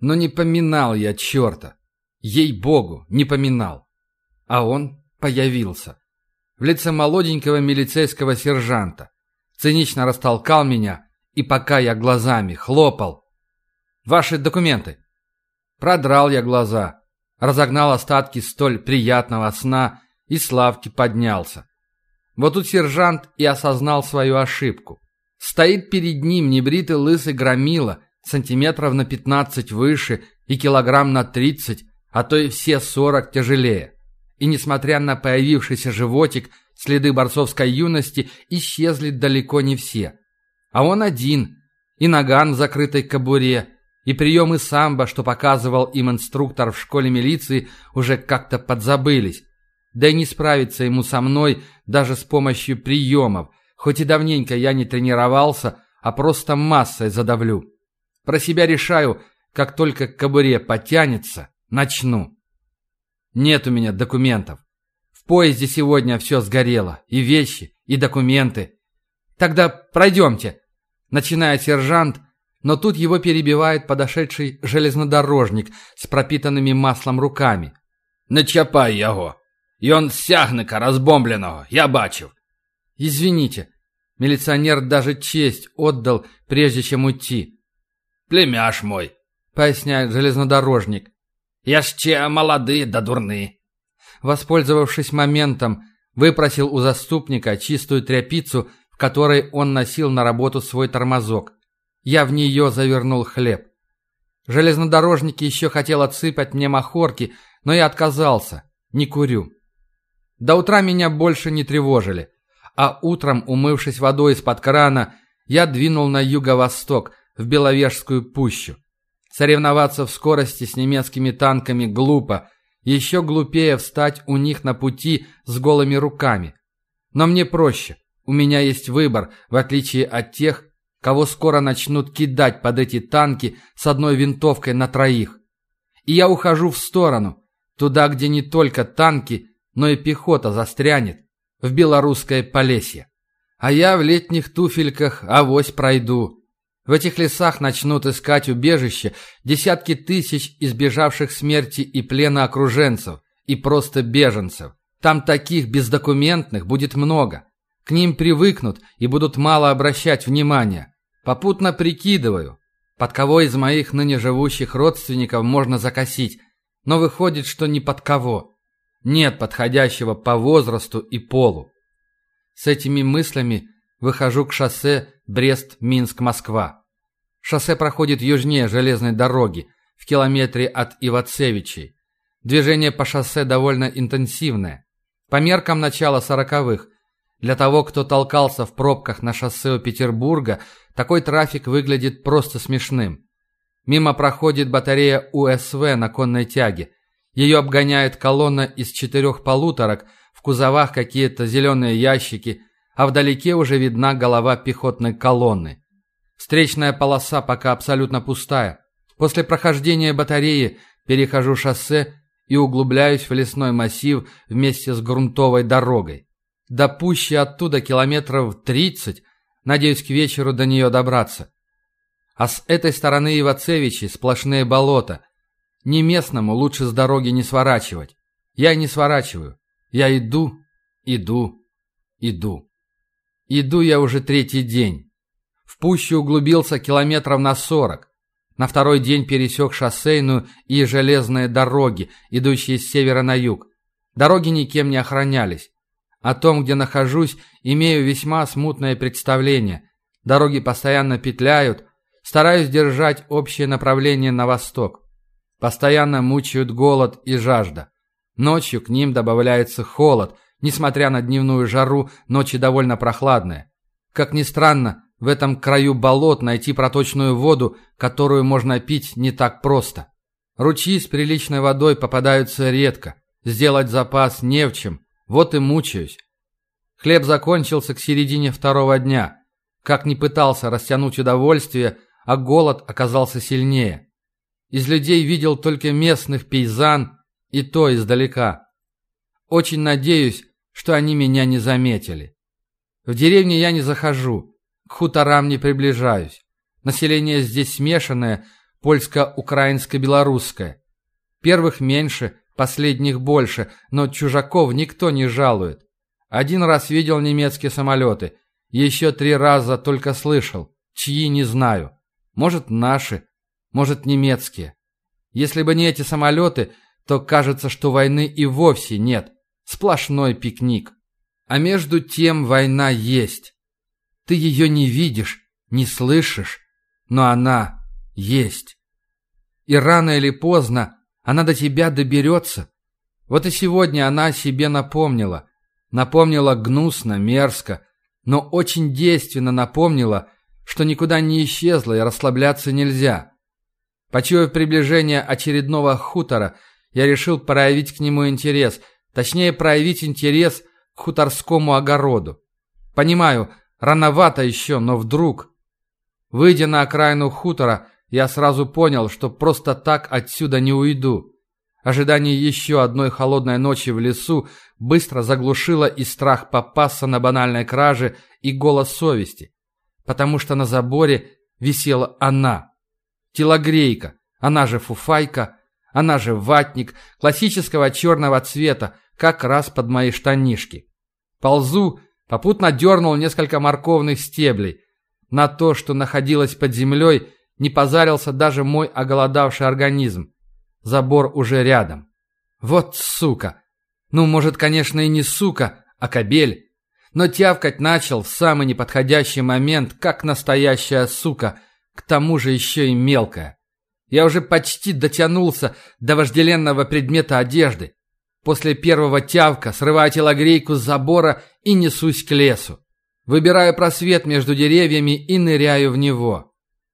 Но не поминал я черта. Ей-богу, не поминал. А он появился. В лице молоденького милицейского сержанта. Цинично растолкал меня, и пока я глазами хлопал. «Ваши документы!» Продрал я глаза, разогнал остатки столь приятного сна и с лавки поднялся. Вот тут сержант и осознал свою ошибку. Стоит перед ним небритый лысый громила, сантиметров на пятнадцать выше и килограмм на тридцать, а то и все сорок тяжелее. И несмотря на появившийся животик, следы борцовской юности исчезли далеко не все. А он один, и наган в закрытой кобуре, и приемы самбо, что показывал им инструктор в школе милиции, уже как-то подзабылись. Да и не справиться ему со мной даже с помощью приемов, хоть и давненько я не тренировался, а просто массой задавлю. Про себя решаю, как только к кобуре потянется, начну. Нет у меня документов. В поезде сегодня все сгорело, и вещи, и документы. Тогда пройдемте, начинает сержант, но тут его перебивает подошедший железнодорожник с пропитанными маслом руками. «Не чапай його!» І он сягника розбомбленого, я бачив. Извините, милиционер даже честь отдал, прежде чем уйти. Племяш мой, поясняет железнодорожник. Я ще молодый да дурны. Воспользовавшись моментом, выпросил у заступника чистую тряпицу, в которой он носил на работу свой тормозок. Я в нее завернул хлеб. Железнодорожник еще хотел отсыпать мне махорки, но я отказался. Не курю. До утра меня больше не тревожили. А утром, умывшись водой из-под крана, я двинул на юго-восток, в Беловежскую пущу. Соревноваться в скорости с немецкими танками глупо. Еще глупее встать у них на пути с голыми руками. Но мне проще. У меня есть выбор, в отличие от тех, кого скоро начнут кидать под эти танки с одной винтовкой на троих. И я ухожу в сторону, туда, где не только танки, но и пехота застрянет в белорусское Полесье. А я в летних туфельках авось пройду. В этих лесах начнут искать убежище десятки тысяч избежавших смерти и плена окруженцев, и просто беженцев. Там таких бездокументных будет много. К ним привыкнут и будут мало обращать внимания. Попутно прикидываю, под кого из моих ныне живущих родственников можно закосить, но выходит, что ни под кого. Нет подходящего по возрасту и полу. С этими мыслями выхожу к шоссе Брест-Минск-Москва. Шоссе проходит южнее железной дороги, в километре от Ивацевичей. Движение по шоссе довольно интенсивное. По меркам начала сороковых. Для того, кто толкался в пробках на шоссе у Петербурга, такой трафик выглядит просто смешным. Мимо проходит батарея УСВ на конной тяге – ее обгоняет колонна из четырех полуторок, в кузовах какие-то зеленые ящики, а вдалеке уже видна голова пехотной колонны. Встречная полоса пока абсолютно пустая. После прохождения батареи перехожу шоссе и углубляюсь в лесной массив вместе с грунтовой дорогой. До пущи оттуда километров тридцать, надеюсь к вечеру до нее добраться. А с этой стороны Ивацевичи сплошные болота – не местному лучше с дороги не сворачивать. Я не сворачиваю. Я иду, иду, иду. Иду я уже третий день. В пущу углубился километров на сорок. На второй день пересек шоссейную и железные дороги, идущие с севера на юг. Дороги никем не охранялись. О том, где нахожусь, имею весьма смутное представление. Дороги постоянно петляют. Стараюсь держать общее направление на восток. Постоянно мучают голод и жажда. Ночью к ним добавляется холод. Несмотря на дневную жару, ночи довольно прохладные. Как ни странно, в этом краю болот найти проточную воду, которую можно пить, не так просто. Ручьи с приличной водой попадаются редко. Сделать запас не в чем. Вот и мучаюсь. Хлеб закончился к середине второго дня. Как ни пытался растянуть удовольствие, а голод оказался сильнее. Из людей видел только местных пейзан, и то издалека. Очень надеюсь, что они меня не заметили. В деревне я не захожу, к хуторам не приближаюсь. Население здесь смешанное, польско-украинско-белорусское. Первых меньше, последних больше, но чужаков никто не жалует. Один раз видел немецкие самолеты, еще три раза только слышал, чьи не знаю. Может, наши, может, немецкие. Если бы не эти самолеты, то кажется, что войны и вовсе нет. Сплошной пикник. А между тем война есть. Ты ее не видишь, не слышишь, но она есть. И рано или поздно она до тебя доберется. Вот и сегодня она о себе напомнила. Напомнила гнусно, мерзко, но очень действенно напомнила, что никуда не исчезла и расслабляться нельзя. Почуяв приближение очередного хутора, я решил проявить к нему интерес, точнее проявить интерес к хуторскому огороду. Понимаю, рановато еще, но вдруг... Выйдя на окраину хутора, я сразу понял, что просто так отсюда не уйду. Ожидание еще одной холодной ночи в лесу быстро заглушило и страх попасться на банальной краже, и голос совести. Потому что на заборе висела она. Телогрейка, она же фуфайка, она же ватник, классического черного цвета, как раз под мои штанишки. Ползу, попутно дернул несколько морковных стеблей. На то, что находилось под землей, не позарился даже мой оголодавший организм. Забор уже рядом. Вот сука! Ну, может, конечно, и не сука, а кобель. Но тявкать начал в самый неподходящий момент, как настоящая сука, к тому же еще и мелкая. Я уже почти дотянулся до вожделенного предмета одежды. После первого тявка срываю телогрейку с забора и несусь к лесу. Выбираю просвет между деревьями и ныряю в него.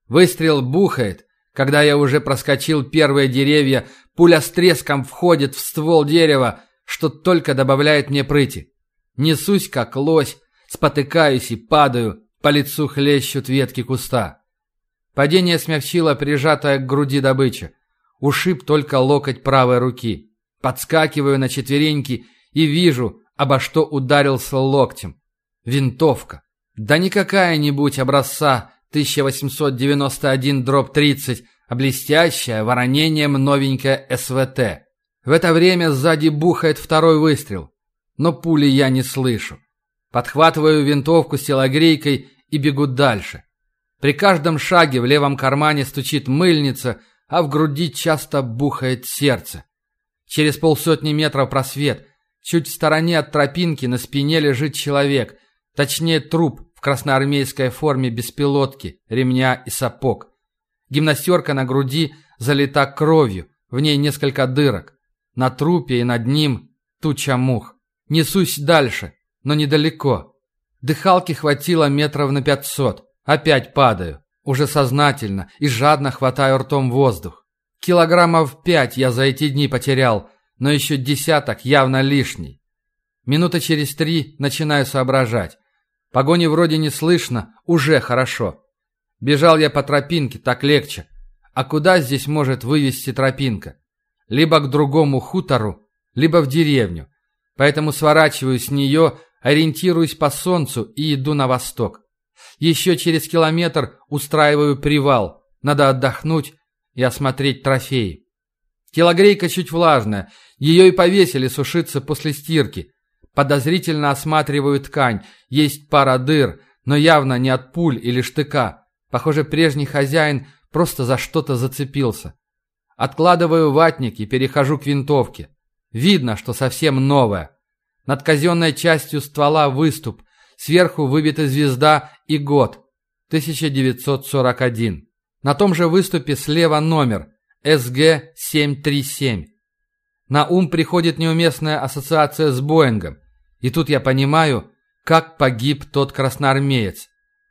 Выстрел бухает. Когда я уже проскочил первые деревья, пуля с треском входит в ствол дерева, что только добавляет мне прыти. Несусь, как лось, спотыкаюсь и падаю, по лицу хлещут ветки куста. Падение смягчило прижатая к груди добыча. Ушиб только локоть правой руки. Подскакиваю на четвереньки и вижу, обо что ударился локтем. Винтовка. Да не какая-нибудь образца 1891-30, а блестящая, воронением новенькая СВТ. В это время сзади бухает второй выстрел. Но пули я не слышу. Подхватываю винтовку с телогрейкой и бегу дальше. При каждом шаге в левом кармане стучит мыльница, а в груди часто бухает сердце. Через полсотни метров просвет. Чуть в стороне от тропинки на спине лежит человек. Точнее, труп в красноармейской форме без пилотки, ремня и сапог. Гимнастерка на груди залита кровью, в ней несколько дырок. На трупе и над ним туча мух. Несусь дальше, но недалеко. Дыхалки хватило метров на пятьсот. Опять падаю, уже сознательно и жадно хватаю ртом воздух. Килограммов пять я за эти дни потерял, но еще десяток явно лишний. Минута через три начинаю соображать. Погони вроде не слышно, уже хорошо. Бежал я по тропинке, так легче. А куда здесь может вывести тропинка? Либо к другому хутору, либо в деревню. Поэтому сворачиваю с нее, ориентируюсь по солнцу и иду на восток. Еще через километр устраиваю привал. Надо отдохнуть и осмотреть трофеи. Телогрейка чуть влажная, ее и повесили сушиться после стирки. Подозрительно осматриваю ткань, есть пара дыр, но явно не от пуль или штыка. Похоже, прежний хозяин просто за что-то зацепился. Откладываю ватник и перехожу к винтовке. Видно, что совсем новая. Над казенной частью ствола выступ, сверху выбита звезда и год. 1941. На том же выступе слева номер СГ-737. На ум приходит неуместная ассоциация с Боингом. И тут я понимаю, как погиб тот красноармеец.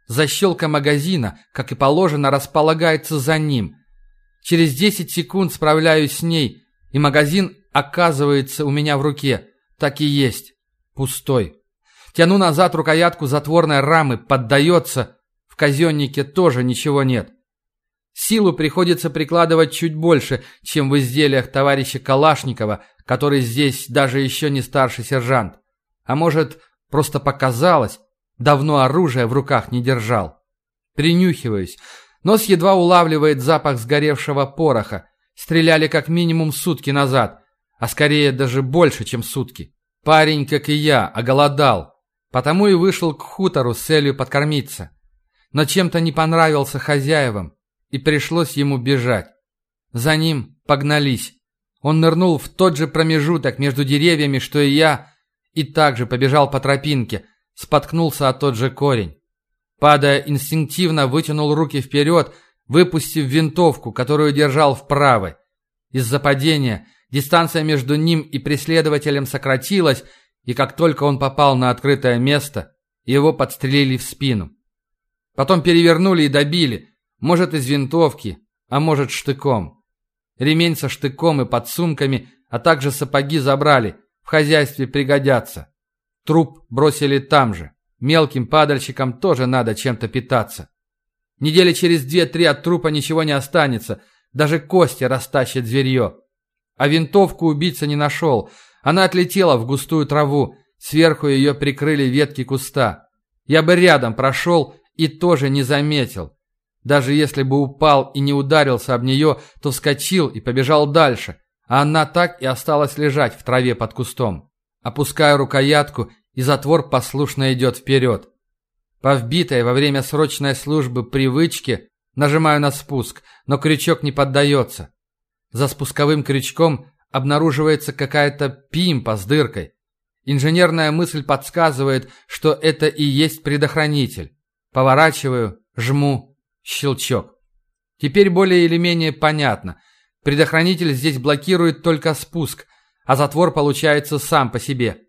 Защелка магазина, как и положено, располагается за ним. Через 10 секунд справляюсь с ней, и магазин оказывается у меня в руке. Так и есть. Пустой. Тяну назад рукоятку затворной рамы, поддается. В казеннике тоже ничего нет. Силу приходится прикладывать чуть больше, чем в изделиях товарища Калашникова, который здесь даже еще не старший сержант. А может, просто показалось, давно оружие в руках не держал. Принюхиваюсь. Нос едва улавливает запах сгоревшего пороха. Стреляли как минимум сутки назад, а скорее даже больше, чем сутки. Парень, как и я, оголодал, потому и вышел к хутору с целью подкормиться. Но чем-то не понравился хозяевам, и пришлось ему бежать. За ним погнались. Он нырнул в тот же промежуток между деревьями, что и я, и также побежал по тропинке, споткнулся о тот же корень. Падая, инстинктивно вытянул руки вперед, выпустив винтовку, которую держал в правой. Из-за падения дистанция между ним и преследователем сократилась, и как только он попал на открытое место, его подстрелили в спину. Потом перевернули и добили, может из винтовки, а может штыком. Ремень со штыком и подсумками, а также сапоги забрали, в хозяйстве пригодятся. Труп бросили там же. Мелким падальщикам тоже надо чем-то питаться. Недели через две-три от трупа ничего не останется, даже кости растащит зверье. А винтовку убийца не нашел. Она отлетела в густую траву, сверху ее прикрыли ветки куста. Я бы рядом прошел и тоже не заметил. Даже если бы упал и не ударился об нее, то вскочил и побежал дальше, а она так и осталась лежать в траве под кустом. Опускаю рукоятку, и затвор послушно идет вперед. По вбитой во время срочной службы привычке нажимаю на спуск, но крючок не поддается. За спусковым крючком обнаруживается какая-то пимпа с дыркой. Инженерная мысль подсказывает, что это и есть предохранитель. Поворачиваю, жму, щелчок. Теперь более или менее понятно. Предохранитель здесь блокирует только спуск, а затвор получается сам по себе.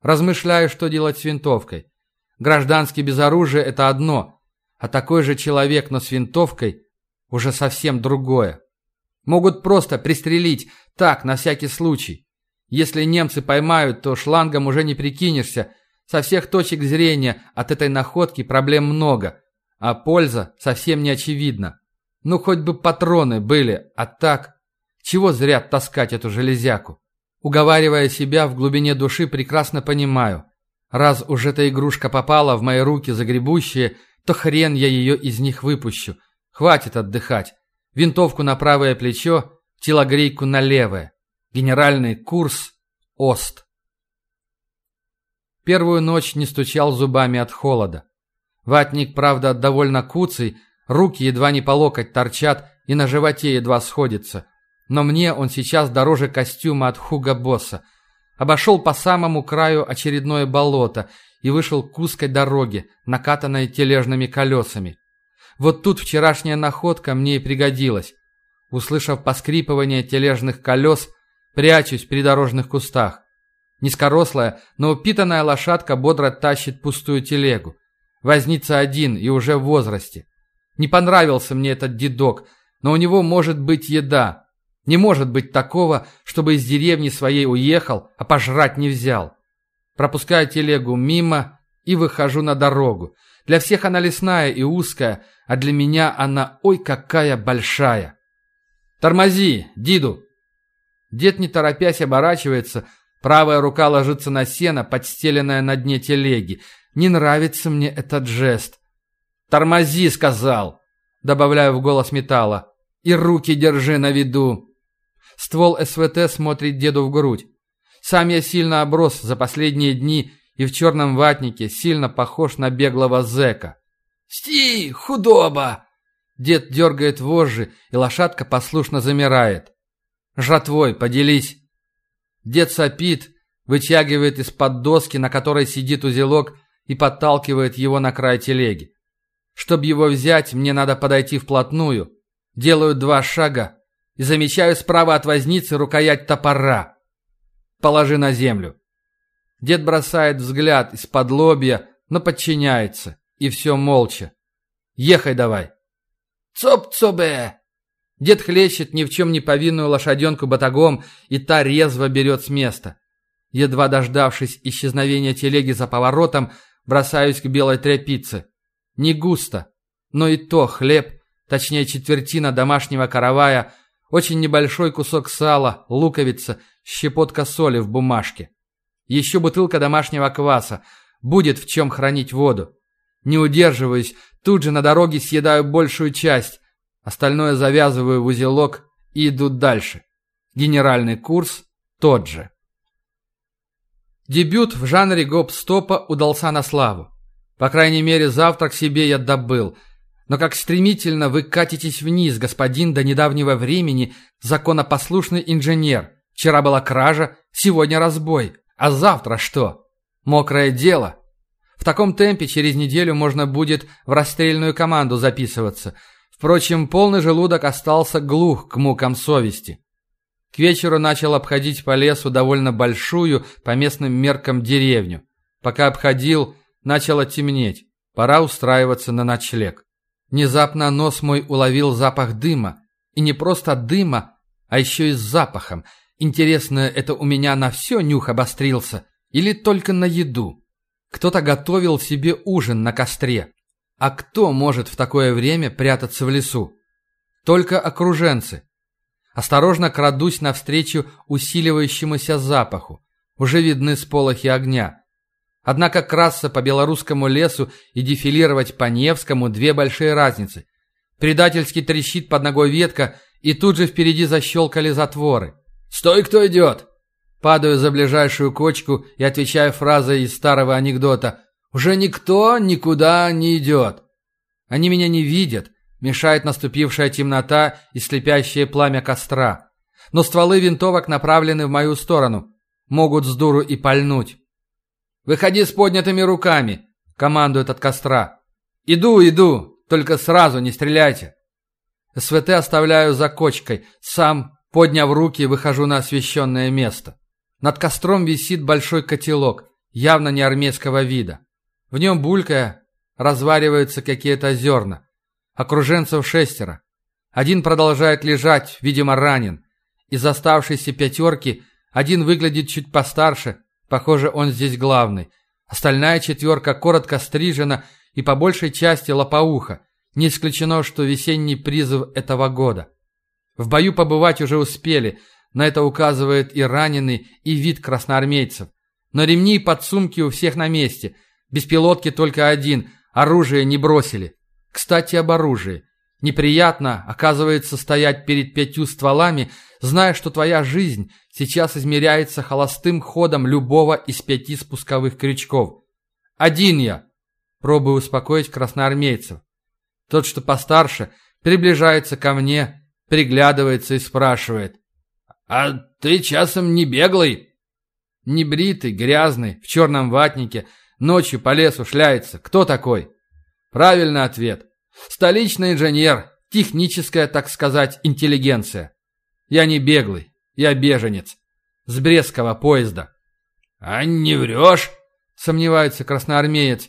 Размышляю, что делать с винтовкой. Гражданский без оружия – это одно, а такой же человек, но с винтовкой – уже совсем другое. Могут просто пристрелить, так, на всякий случай. Если немцы поймают, то шлангом уже не прикинешься. Со всех точек зрения от этой находки проблем много, а польза совсем не очевидна. Ну, хоть бы патроны были, а так... Чего зря таскать эту железяку? Уговаривая себя в глубине души, прекрасно понимаю. Раз уж эта игрушка попала в мои руки загребущие, то хрен я ее из них выпущу. Хватит отдыхать. Винтовку на правое плечо, телогрейку на левое. Генеральный курс ОСТ. Первую ночь не стучал зубами от холода. Ватник, правда, довольно куцый, руки едва не по локоть торчат и на животе едва сходится. Но мне он сейчас дороже костюма от Хуга Босса – Обошел по самому краю очередное болото и вышел к узкой дороге, накатанной тележными колесами. Вот тут вчерашняя находка мне и пригодилась. Услышав поскрипывание тележных колес, прячусь в придорожных кустах. Низкорослая, но упитанная лошадка бодро тащит пустую телегу. Возница один и уже в возрасте. Не понравился мне этот дедок, но у него может быть еда. Не может быть такого, чтобы из деревни своей уехал, а пожрать не взял. Пропускаю телегу мимо и выхожу на дорогу. Для всех она лесная и узкая, а для меня она ой какая большая. «Тормози, Диду!» Дед, не торопясь, оборачивается, правая рука ложится на сено, подстеленное на дне телеги. Не нравится мне этот жест. «Тормози!» — сказал, добавляю в голос металла. «И руки держи на виду!» Ствол СВТ смотрит деду в грудь. Сам я сильно оброс за последние дни и в черном ватнике сильно похож на беглого зэка. «Сти, худоба!» Дед дергает вожжи, и лошадка послушно замирает. «Жратвой, поделись!» Дед сопит, вытягивает из-под доски, на которой сидит узелок, и подталкивает его на край телеги. Чтобы его взять, мне надо подойти вплотную. Делаю два шага, и замечаю справа от возницы рукоять топора. Положи на землю. Дед бросает взгляд из-под лобья, но подчиняется. И все молча. Ехай давай. Цоп-цобе! Дед хлещет ни в чем не повинную лошаденку батагом, и та резво берет с места. Едва дождавшись исчезновения телеги за поворотом, бросаюсь к белой тряпице. Не густо, но и то хлеб, точнее четвертина домашнего каравая, очень небольшой кусок сала, луковица, щепотка соли в бумажке. Еще бутылка домашнего кваса. Будет в чем хранить воду. Не удерживаюсь, Тут же на дороге съедаю большую часть. Остальное завязываю в узелок и иду дальше. Генеральный курс тот же. Дебют в жанре гоп-стопа удался на славу. По крайней мере, завтрак себе я добыл. Но как стремительно вы катитесь вниз, господин, до недавнего времени законопослушный инженер. Вчера была кража, сегодня разбой. А завтра что? Мокрое дело. В таком темпе через неделю можно будет в расстрельную команду записываться. Впрочем, полный желудок остался глух к мукам совести. К вечеру начал обходить по лесу довольно большую, по местным меркам, деревню. Пока обходил, начало темнеть. Пора устраиваться на ночлег. Внезапно нос мой уловил запах дыма. И не просто дыма, а еще и с запахом. Интересно, это у меня на все нюх обострился? Или только на еду? Кто-то готовил себе ужин на костре. А кто может в такое время прятаться в лесу? Только окруженцы. Осторожно крадусь навстречу усиливающемуся запаху. Уже видны сполохи огня. Однако красться по белорусскому лесу и дефилировать по Невскому – две большие разницы. Предательски трещит под ногой ветка, и тут же впереди защелкали затворы. «Стой, кто идет!» Падаю за ближайшую кочку и отвечаю фразой из старого анекдота «Уже никто никуда не идет». Они меня не видят, мешает наступившая темнота и слепящее пламя костра. Но стволы винтовок направлены в мою сторону. Могут с дуру и пальнуть. «Выходи с поднятыми руками!» — командует от костра. «Иду, иду! Только сразу не стреляйте!» СВТ оставляю за кочкой. Сам, подняв руки, выхожу на освещенное место. Над костром висит большой котелок, явно не армейского вида. В нем булькая развариваются какие-то зерна. Окруженцев шестеро. Один продолжает лежать, видимо, ранен. Из оставшейся пятерки один выглядит чуть постарше, похоже, он здесь главный. Остальная четверка коротко стрижена и по большей части лопоуха. Не исключено, что весенний призыв этого года. В бою побывать уже успели, на это указывает и раненый, и вид красноармейцев. Но ремни и подсумки у всех на месте. Беспилотки только один, оружие не бросили. Кстати, об оружии. Неприятно, оказывается, стоять перед пятью стволами, зная, что твоя жизнь сейчас измеряется холостым ходом любого из пяти спусковых крючков. Один я. Пробую успокоить красноармейцев. Тот, что постарше, приближается ко мне, приглядывается и спрашивает. «А ты часом не беглый?» Небритый, грязный, в черном ватнике, ночью по лесу шляется. Кто такой? Правильный ответ. Столичный инженер, техническая, так сказать, интеллигенция. Я не беглый, я беженец. С Брестского поезда. А не врешь? Сомневается красноармеец.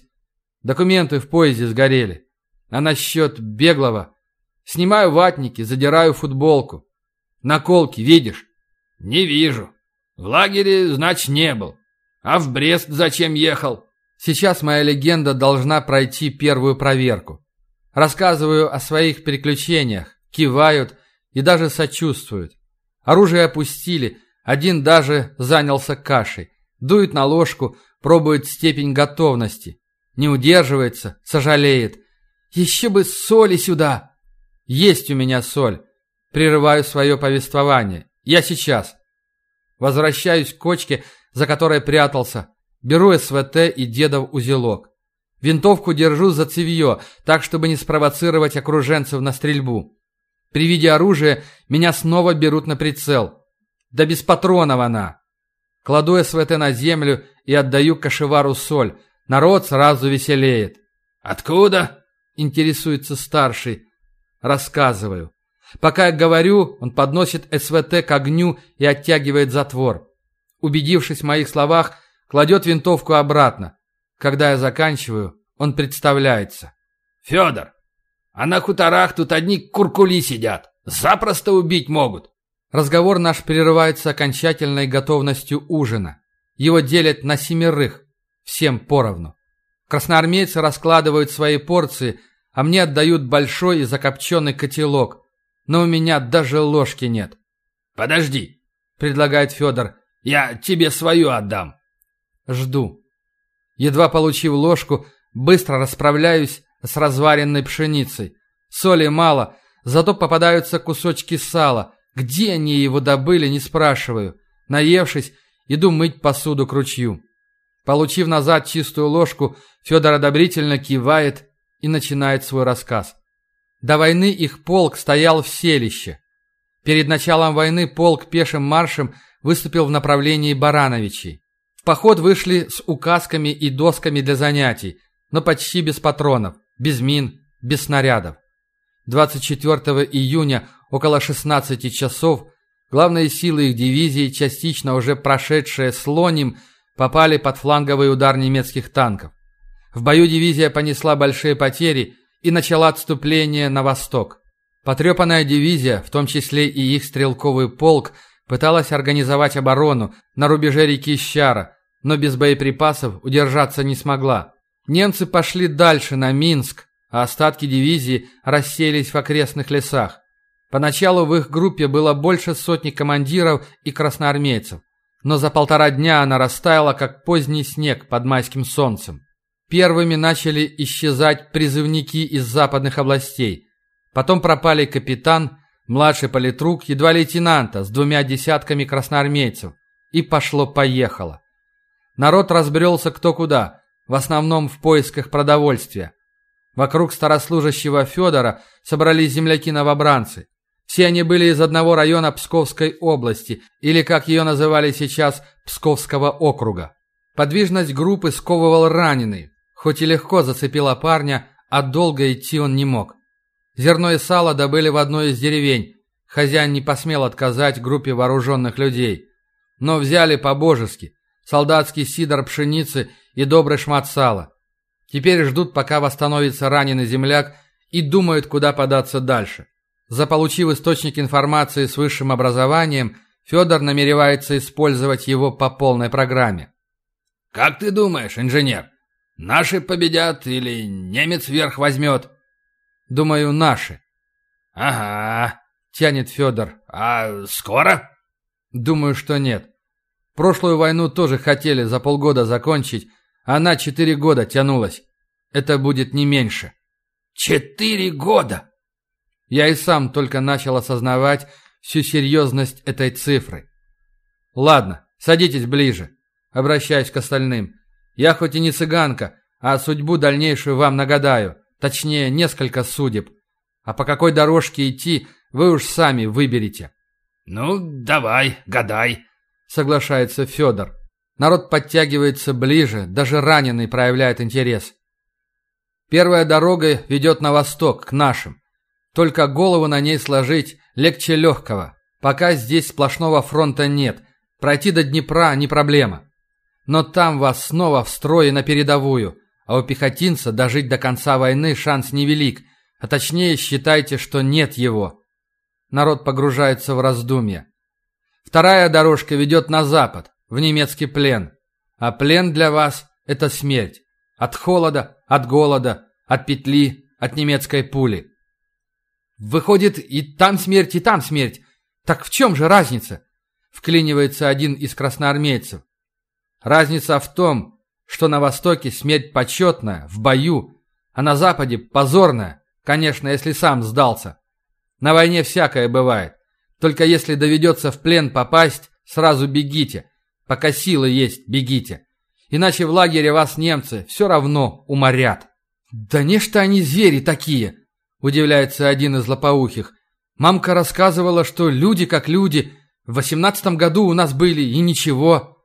Документы в поезде сгорели. А насчет беглого? Снимаю ватники, задираю футболку. Наколки видишь? Не вижу. В лагере, значит, не был. А в Брест зачем ехал? Сейчас моя легенда должна пройти первую проверку. Рассказываю о своих приключениях, кивают и даже сочувствуют. Оружие опустили, один даже занялся кашей. Дует на ложку, пробует степень готовности. Не удерживается, сожалеет. «Еще бы соли сюда!» «Есть у меня соль». Прерываю свое повествование. «Я сейчас». Возвращаюсь к кочке, за которой прятался. Беру СВТ и дедов узелок. Винтовку держу за цевье, так, чтобы не спровоцировать окруженцев на стрельбу. При виде оружия меня снова берут на прицел. Да без патронов она. Кладу СВТ на землю и отдаю кашевару соль. Народ сразу веселеет. «Откуда?» – интересуется старший. Рассказываю. Пока я говорю, он подносит СВТ к огню и оттягивает затвор. Убедившись в моих словах, кладет винтовку обратно. Когда я заканчиваю, он представляется. «Федор, а на хуторах тут одни куркули сидят. Запросто убить могут». Разговор наш прерывается окончательной готовностью ужина. Его делят на семерых, всем поровну. Красноармейцы раскладывают свои порции, а мне отдают большой и закопченный котелок. Но у меня даже ложки нет. «Подожди», — предлагает Федор, — «я тебе свою отдам». Жду. Едва получив ложку, быстро расправляюсь, с разваренной пшеницей. Соли мало, зато попадаются кусочки сала. Где они его добыли, не спрашиваю. Наевшись, иду мыть посуду к ручью. Получив назад чистую ложку, Федор одобрительно кивает и начинает свой рассказ. До войны их полк стоял в селище. Перед началом войны полк пешим маршем выступил в направлении Барановичей. В поход вышли с указками и досками для занятий, но почти без патронов, без мин, без снарядов. 24 июня около 16 часов главные силы их дивизии, частично уже прошедшие Слоним, попали под фланговый удар немецких танков. В бою дивизия понесла большие потери и начала отступление на восток. Потрепанная дивизия, в том числе и их стрелковый полк, пыталась организовать оборону на рубеже реки Щара, но без боеприпасов удержаться не смогла. Немцы пошли дальше, на Минск, а остатки дивизии расселись в окрестных лесах. Поначалу в их группе было больше сотни командиров и красноармейцев, но за полтора дня она растаяла, как поздний снег под майским солнцем. Первыми начали исчезать призывники из западных областей. Потом пропали капитан, младший политрук, едва лейтенанта с двумя десятками красноармейцев. И пошло-поехало. Народ разбрелся кто куда, в основном в поисках продовольствия. Вокруг старослужащего Федора собрались земляки-новобранцы. Все они были из одного района Псковской области, или, как ее называли сейчас, Псковского округа. Подвижность группы сковывал раненый, хоть и легко зацепила парня, а долго идти он не мог. Зерно и сало добыли в одной из деревень. Хозяин не посмел отказать группе вооруженных людей. Но взяли по-божески. Солдатский сидор пшеницы и добрый шмат сала. Теперь ждут, пока восстановится раненый земляк и думают, куда податься дальше. Заполучив источник информации с высшим образованием, Федор намеревается использовать его по полной программе. «Как ты думаешь, инженер, наши победят или немец верх возьмет?» «Думаю, наши». «Ага», — тянет Федор. «А скоро?» «Думаю, что нет. Прошлую войну тоже хотели за полгода закончить, она четыре года тянулась. Это будет не меньше. Четыре года! Я и сам только начал осознавать всю серьезность этой цифры. Ладно, садитесь ближе. Обращаюсь к остальным. Я хоть и не цыганка, а судьбу дальнейшую вам нагадаю. Точнее, несколько судеб. А по какой дорожке идти, вы уж сами выберете. «Ну, давай, гадай», — соглашается Федор. Народ подтягивается ближе, даже раненый проявляет интерес. Первая дорога ведет на восток, к нашим. Только голову на ней сложить легче легкого. Пока здесь сплошного фронта нет. Пройти до Днепра не проблема. Но там вас снова в строе на передовую. А у пехотинца дожить до конца войны шанс невелик. А точнее считайте, что нет его. Народ погружается в раздумья. Вторая дорожка ведет на запад в немецкий плен. А плен для вас – это смерть. От холода, от голода, от петли, от немецкой пули. Выходит, и там смерть, и там смерть. Так в чем же разница? Вклинивается один из красноармейцев. Разница в том, что на Востоке смерть почетная, в бою, а на Западе позорная, конечно, если сам сдался. На войне всякое бывает. Только если доведется в плен попасть, сразу бегите. Пока силы есть, бегите. Иначе в лагере вас немцы все равно уморят. Да не что они звери такие, удивляется один из лопоухих. Мамка рассказывала, что люди как люди. В восемнадцатом году у нас были и ничего.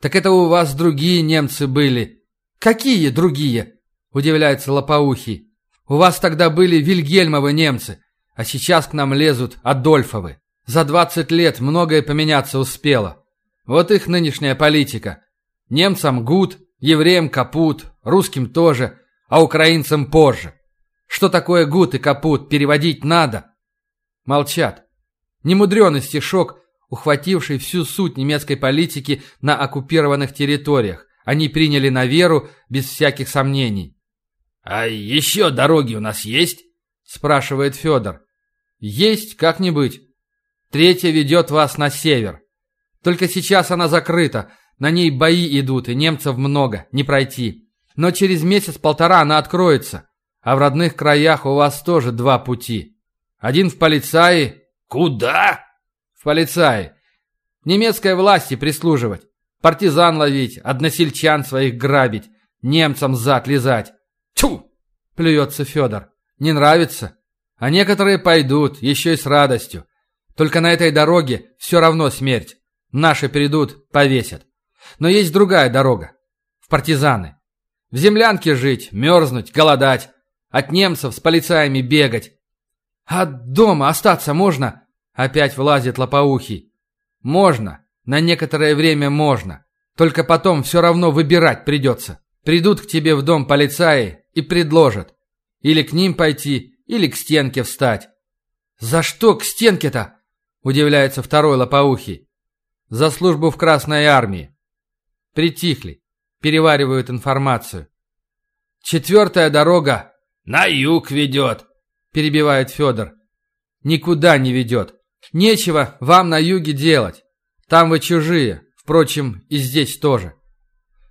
Так это у вас другие немцы были. Какие другие? Удивляется лопоухий. У вас тогда были Вильгельмовы немцы, а сейчас к нам лезут Адольфовы. За двадцать лет многое поменяться успело. Вот их нынешняя политика. Немцам гуд, евреям капут, русским тоже, а украинцам позже. Что такое гуд и капут, переводить надо. Молчат. Немудренный стишок, ухвативший всю суть немецкой политики на оккупированных территориях. Они приняли на веру без всяких сомнений. «А еще дороги у нас есть?» – спрашивает Федор. «Есть, как-нибудь. Третья ведет вас на север. Только сейчас она закрыта, на ней бои идут, и немцев много, не пройти. Но через месяц-полтора она откроется. А в родных краях у вас тоже два пути. Один в полицаи. Куда? В полицаи. Немецкой власти прислуживать. Партизан ловить, односельчан своих грабить, немцам зад лизать. Тьфу! Плюется Федор. Не нравится? А некоторые пойдут, еще и с радостью. Только на этой дороге все равно смерть. Наши придут, повесят. Но есть другая дорога. В партизаны. В землянке жить, мерзнуть, голодать. От немцев с полицаями бегать. А дома остаться можно? Опять влазит лопоухий. Можно. На некоторое время можно. Только потом все равно выбирать придется. Придут к тебе в дом полицаи и предложат. Или к ним пойти, или к стенке встать. «За что к стенке-то?» – удивляется второй лопоухий. «За службу в Красной Армии». Притихли, переваривают информацию. «Четвертая дорога на юг ведет», – перебивает Федор. «Никуда не ведет. Нечего вам на юге делать. Там вы чужие, впрочем, и здесь тоже.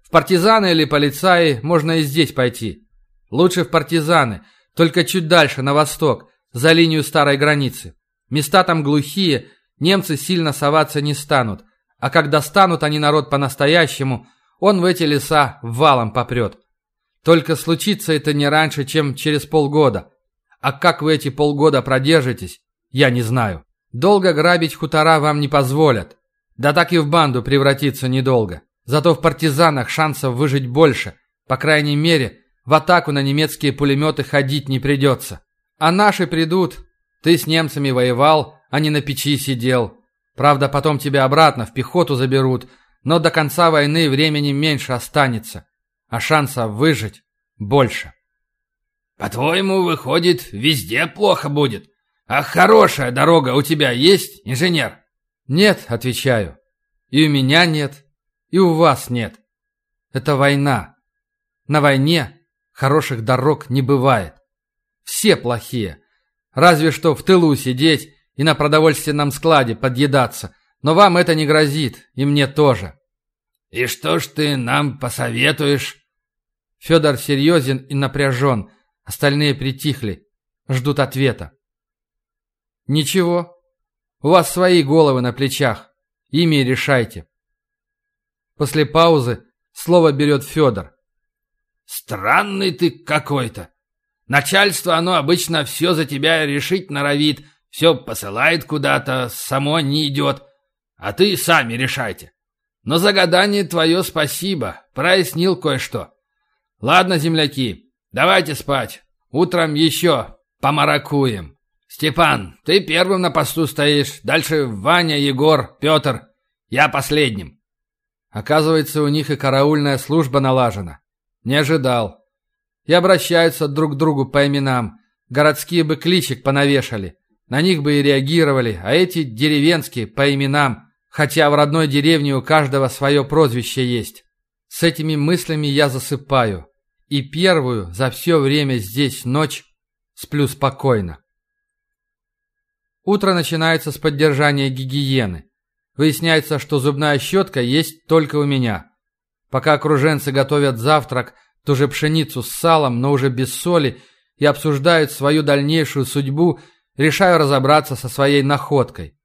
В партизаны или полицаи можно и здесь пойти. Лучше в партизаны, только чуть дальше, на восток, за линию старой границы. Места там глухие, немцы сильно соваться не станут, а когда станут они народ по-настоящему, он в эти леса валом попрет. Только случится это не раньше, чем через полгода. А как вы эти полгода продержитесь, я не знаю. Долго грабить хутора вам не позволят. Да так и в банду превратиться недолго. Зато в партизанах шансов выжить больше. По крайней мере, в атаку на немецкие пулеметы ходить не придется. А наши придут. Ты с немцами воевал, а не на печи сидел. Правда, потом тебя обратно в пехоту заберут, но до конца войны времени меньше останется. А шансов выжить больше. По-твоему, выходит, везде плохо будет? А хорошая дорога у тебя есть, инженер? Нет, отвечаю. И у меня нет, и у вас нет. Это война. На войне хороших дорог не бывает. Все плохие. Разве что в тылу сидеть и на продовольственном складе подъедаться. Но вам это не грозит, и мне тоже. И что ж ты нам посоветуешь? Федор серьезен и напряжен. Остальные притихли, ждут ответа. Ничего. У вас свои головы на плечах. Ими решайте. После паузы слово берет Федор. «Странный ты какой-то. Начальство, оно обычно все за тебя решить норовит, все посылает куда-то, само не идет. А ты сами решайте. Но за гадание твое спасибо, прояснил кое-что. Ладно, земляки, давайте спать. Утром еще помаракуем. Степан, ты первым на посту стоишь, дальше Ваня, Егор, Петр. Я последним. Оказывается, у них и караульная служба налажена. Не ожидал. И обращаются друг к другу по именам. Городские бы кличек понавешали. На них бы и реагировали, а эти деревенские по именам, хотя в родной деревне у каждого свое прозвище есть. С этими мыслями я засыпаю. И первую за все время здесь ночь сплю спокойно. Утро начинается с поддержания гигиены. Выясняется, что зубная щетка есть только у меня. Пока окруженцы готовят завтрак, ту же пшеницу с салом, но уже без соли, и обсуждают свою дальнейшую судьбу, решаю разобраться со своей находкой.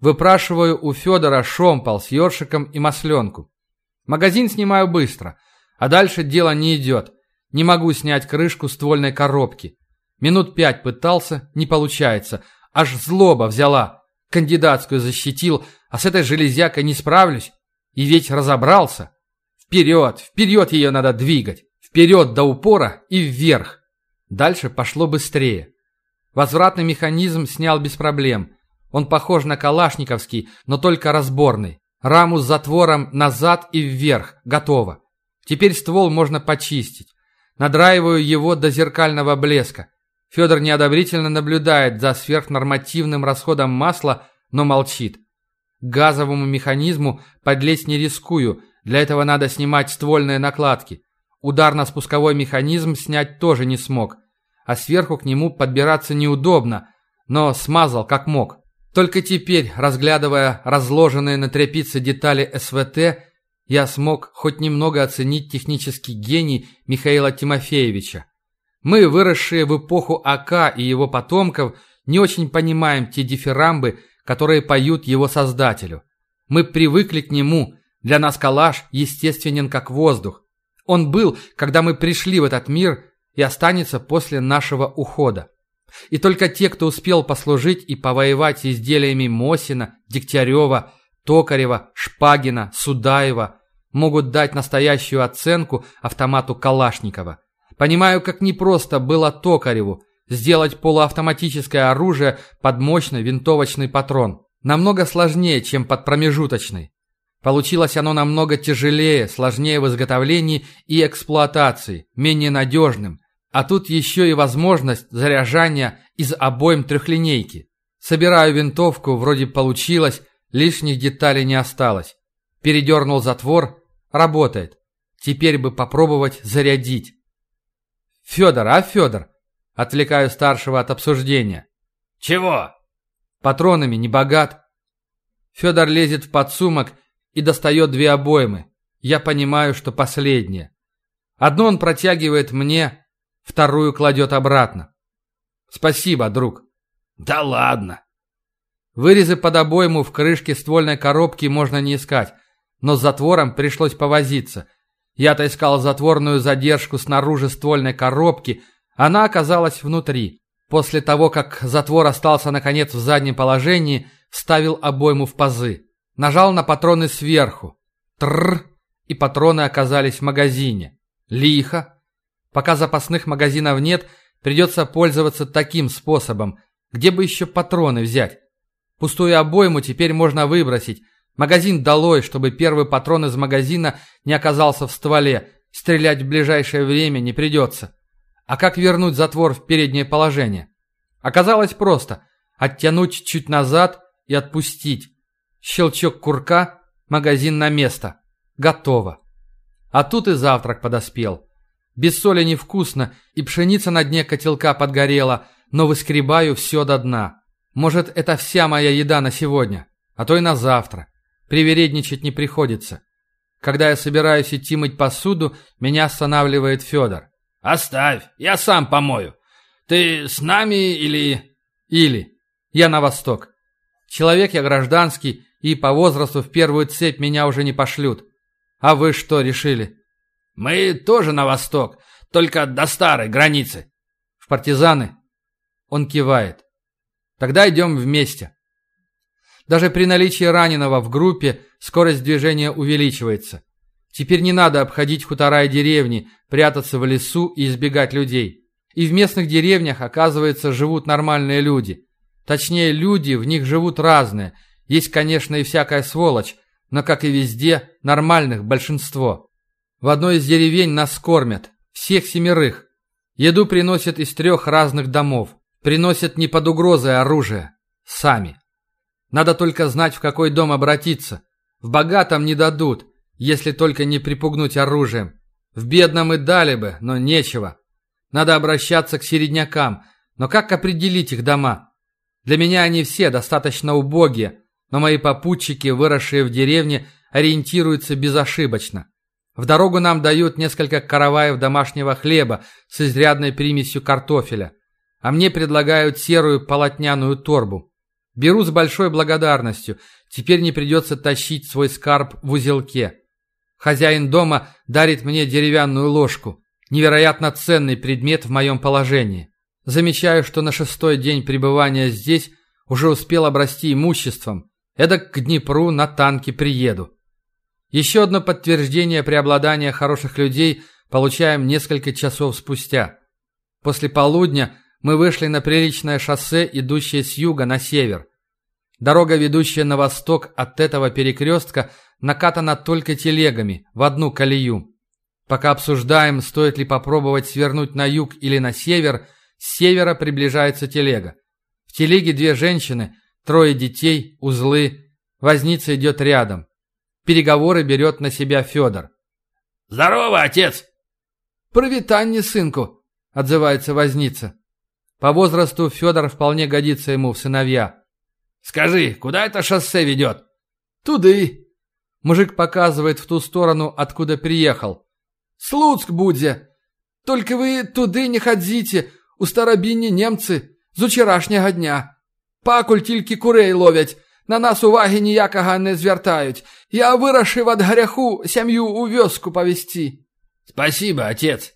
Выпрашиваю у Федора шомпол с ёршиком и масленку. Магазин снимаю быстро, а дальше дело не идет. Не могу снять крышку ствольной коробки. Минут пять пытался, не получается. Аж злоба взяла. Кандидатскую защитил, а с этой железякой не справлюсь. И ведь разобрался. Вперед, вперед ее надо двигать. Вперед до упора и вверх. Дальше пошло быстрее. Возвратный механизм снял без проблем. Он похож на калашниковский, но только разборный. Раму с затвором назад и вверх. Готово. Теперь ствол можно почистить. Надраиваю его до зеркального блеска. Федор неодобрительно наблюдает за сверхнормативным расходом масла, но молчит. Газовому механизму подлезть не рискую, для этого надо снимать ствольные накладки. Ударно-спусковой механизм снять тоже не смог, а сверху к нему подбираться неудобно, но смазал как мог. Только теперь, разглядывая разложенные на тряпице детали СВТ, я смог хоть немного оценить технический гений Михаила Тимофеевича. Мы, выросшие в эпоху АК и его потомков, не очень понимаем те дифирамбы, которые поют его создателю. Мы привыкли к нему, для нас калаш естественен как воздух. Он был, когда мы пришли в этот мир, и останется после нашего ухода. И только те, кто успел послужить и повоевать изделиями Мосина, Дегтярева, Токарева, Шпагина, Судаева, могут дать настоящую оценку автомату Калашникова. Понимаю, как непросто было Токареву сделать полуавтоматическое оружие под мощный винтовочный патрон. Намного сложнее, чем под промежуточный. Получилось оно намного тяжелее, сложнее в изготовлении и эксплуатации, менее надежным. А тут еще и возможность заряжания из обоим трехлинейки. Собираю винтовку, вроде получилось, лишних деталей не осталось. Передернул затвор, работает. Теперь бы попробовать зарядить. «Федор, а, Федор?» Отвлекаю старшего от обсуждения. «Чего?» «Патронами не богат». Федор лезет в подсумок и достает две обоймы. Я понимаю, что последнее. Одну он протягивает мне, вторую кладет обратно. Спасибо, друг. Да ладно. Вырезы под обойму в крышке ствольной коробки можно не искать, но с затвором пришлось повозиться. Я-то искал затворную задержку снаружи ствольной коробки, она оказалась внутри. После того, как затвор остался наконец в заднем положении, вставил обойму в пазы. Нажал на патроны сверху. Тррр, и патроны оказались в магазине. Лихо. Пока запасных магазинов нет, придется пользоваться таким способом. Где бы еще патроны взять? Пустую обойму теперь можно выбросить. Магазин долой, чтобы первый патрон из магазина не оказался в стволе. Стрелять в ближайшее время не придется. А как вернуть затвор в переднее положение? Оказалось просто. Оттянуть чуть назад и отпустить. Щелчок курка, магазин на место. Готово. А тут и завтрак подоспел. Без соли невкусно, и пшеница на дне котелка подгорела, но выскребаю все до дна. Может, это вся моя еда на сегодня, а то и на завтра. Привередничать не приходится. Когда я собираюсь идти мыть посуду, меня останавливает Федор. «Оставь, я сам помою. Ты с нами или...» «Или. Я на восток. Человек я гражданский, и по возрасту в первую цепь меня уже не пошлют. А вы что решили? Мы тоже на восток, только до старой границы. В партизаны? Он кивает. Тогда идем вместе. Даже при наличии раненого в группе скорость движения увеличивается. Теперь не надо обходить хутора и деревни, прятаться в лесу и избегать людей. И в местных деревнях, оказывается, живут нормальные люди. Точнее, люди в них живут разные – есть, конечно, и всякая сволочь, но, как и везде, нормальных большинство. В одной из деревень нас кормят, всех семерых. Еду приносят из трех разных домов. Приносят не под угрозой оружия. Сами. Надо только знать, в какой дом обратиться. В богатом не дадут, если только не припугнуть оружием. В бедном и дали бы, но нечего. Надо обращаться к середнякам. Но как определить их дома? Для меня они все достаточно убогие, но мои попутчики, выросшие в деревне, ориентируются безошибочно. В дорогу нам дают несколько караваев домашнего хлеба с изрядной примесью картофеля, а мне предлагают серую полотняную торбу. Беру с большой благодарностью, теперь не придется тащить свой скарб в узелке. Хозяин дома дарит мне деревянную ложку, невероятно ценный предмет в моем положении. Замечаю, что на шестой день пребывания здесь уже успел обрасти имуществом, Эдак к Днепру на танке приеду. Еще одно подтверждение преобладания хороших людей получаем несколько часов спустя. После полудня мы вышли на приличное шоссе, идущее с юга на север. Дорога, ведущая на восток от этого перекрестка, накатана только телегами в одну колею. Пока обсуждаем, стоит ли попробовать свернуть на юг или на север, с севера приближается телега. В телеге две женщины, Трое детей, узлы. Возница идет рядом. Переговоры берет на себя Федор. «Здорово, отец!» «Провитанье, сынку!» — отзывается возница. По возрасту Федор вполне годится ему в сыновья. «Скажи, куда это шоссе ведет?» «Туды!» Мужик показывает в ту сторону, откуда приехал. «Слуцк, Будзе! Только вы туды не ходзіце, у старабінні немцы з учорашняга дня. Пакуль тільки курей ловять, на нас уваги ніякага не звертають. Я вырашив ад гаряху сям'ю у вёску повести. Спасибо, отец.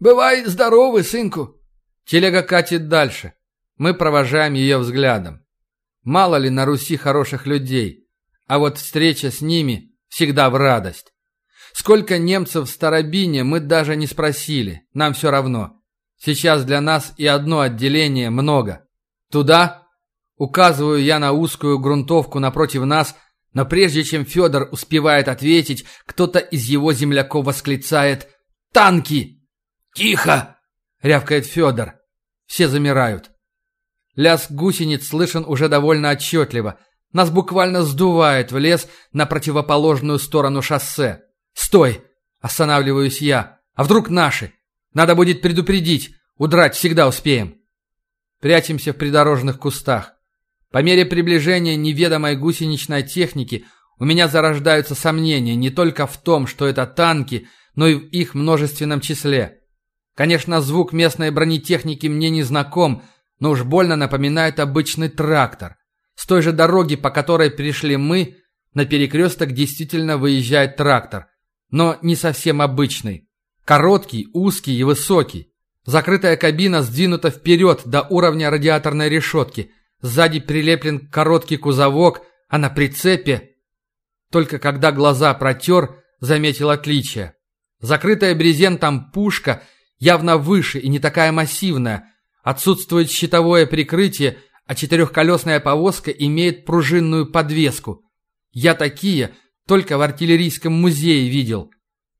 Бывай здоровый, сынку. Телега катит дальше. Мы провожаем ее взглядом. Мало ли на Руси хороших людей, а вот встреча с ними всегда в радость. Сколько немцев в Старобине мы даже не спросили, нам все равно. Сейчас для нас и одно отделение много. Туда указываю я на узкую грунтовку напротив нас, но прежде чем Федор успевает ответить, кто-то из его земляков восклицает «Танки!» «Тихо!» — рявкает Федор. Все замирают. Лязг гусениц слышен уже довольно отчетливо. Нас буквально сдувает в лес на противоположную сторону шоссе. «Стой!» – останавливаюсь я. «А вдруг наши? Надо будет предупредить. Удрать всегда успеем». Прячемся в придорожных кустах. По мере приближения неведомой гусеничной техники у меня зарождаются сомнения не только в том, что это танки, но и в их множественном числе. Конечно, звук местной бронетехники мне не знаком – но уж больно напоминает обычный трактор. С той же дороги, по которой пришли мы, на перекресток действительно выезжает трактор, но не совсем обычный. Короткий, узкий и высокий. Закрытая кабина сдвинута вперед до уровня радиаторной решетки. Сзади прилеплен короткий кузовок, а на прицепе... Только когда глаза протер, заметил отличие. Закрытая брезентом пушка явно выше и не такая массивная, Отсутствует щитовое прикрытие, а четырехколесная повозка имеет пружинную подвеску. Я такие только в артиллерийском музее видел.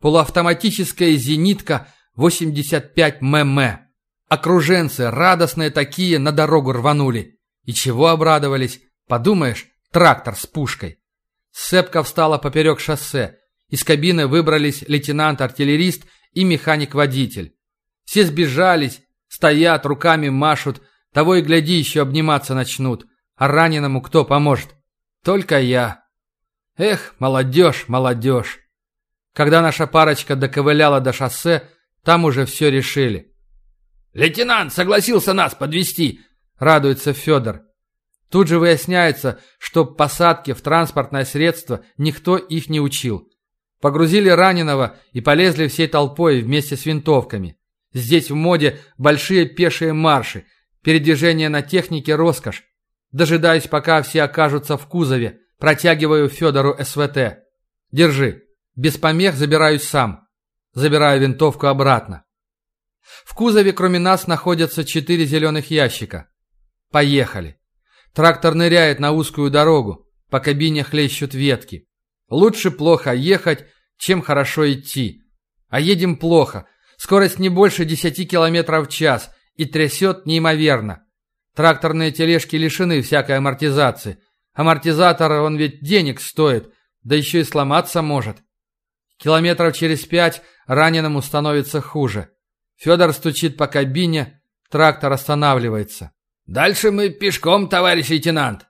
Полуавтоматическая зенитка 85 мм. Окруженцы, радостные такие, на дорогу рванули. И чего обрадовались? Подумаешь, трактор с пушкой. Сцепка встала поперек шоссе. Из кабины выбрались лейтенант-артиллерист и механик-водитель. Все сбежались, Стоят, руками машут, того и гляди, еще обниматься начнут. А раненому кто поможет? Только я. Эх, молодежь, молодежь. Когда наша парочка доковыляла до шоссе, там уже все решили. «Лейтенант согласился нас подвести, радуется Федор. Тут же выясняется, что посадки в транспортное средство никто их не учил. Погрузили раненого и полезли всей толпой вместе с винтовками. Здесь в моде большие пешие марши, передвижение на технике роскошь. Дожидаюсь, пока все окажутся в кузове, протягиваю Федору СВТ. Держи. Без помех забираюсь сам. Забираю винтовку обратно. В кузове кроме нас находятся четыре зеленых ящика. Поехали. Трактор ныряет на узкую дорогу. По кабине хлещут ветки. Лучше плохо ехать, чем хорошо идти. А едем плохо – Скорость не больше 10 км в час и трясет неимоверно. Тракторные тележки лишены всякой амортизации. Амортизатор, он ведь денег стоит, да еще и сломаться может. Километров через пять раненому становится хуже. Федор стучит по кабине, трактор останавливается. «Дальше мы пешком, товарищ лейтенант».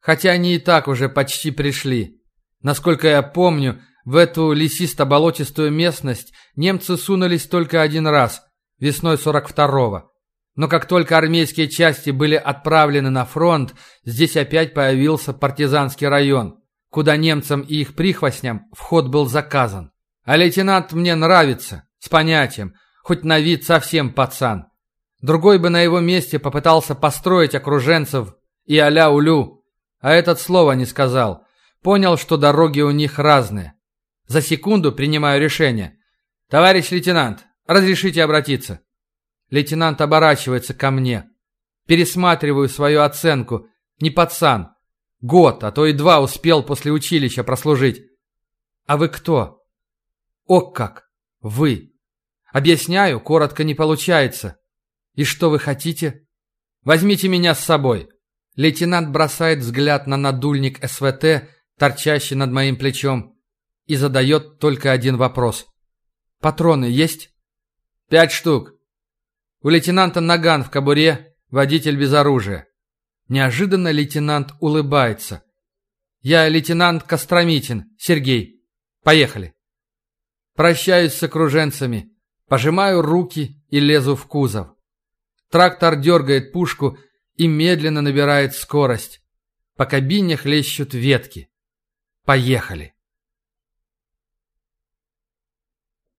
Хотя они и так уже почти пришли. Насколько я помню, в эту лесисто-болотистую местность немцы сунулись только один раз, весной 42-го. Но как только армейские части были отправлены на фронт, здесь опять появился партизанский район, куда немцам и их прихвостням вход был заказан. А лейтенант мне нравится, с понятием, хоть на вид совсем пацан. Другой бы на его месте попытался построить окруженцев и а-ля улю, а этот слова не сказал. Понял, что дороги у них разные. За секунду принимаю решение. «Товарищ лейтенант, разрешите обратиться?» Лейтенант оборачивается ко мне. Пересматриваю свою оценку. Не пацан. Год, а то и два успел после училища прослужить. А вы кто? О как! Вы. Объясняю, коротко не получается. И что вы хотите? Возьмите меня с собой. Лейтенант бросает взгляд на надульник СВТ, торчащий над моим плечом и задает только один вопрос. «Патроны есть?» «Пять штук». У лейтенанта наган в кобуре, водитель без оружия. Неожиданно лейтенант улыбается. «Я лейтенант Костромитин, Сергей. Поехали». Прощаюсь с окруженцами. Пожимаю руки и лезу в кузов. Трактор дергает пушку и медленно набирает скорость. По кабине хлещут ветки. Поехали.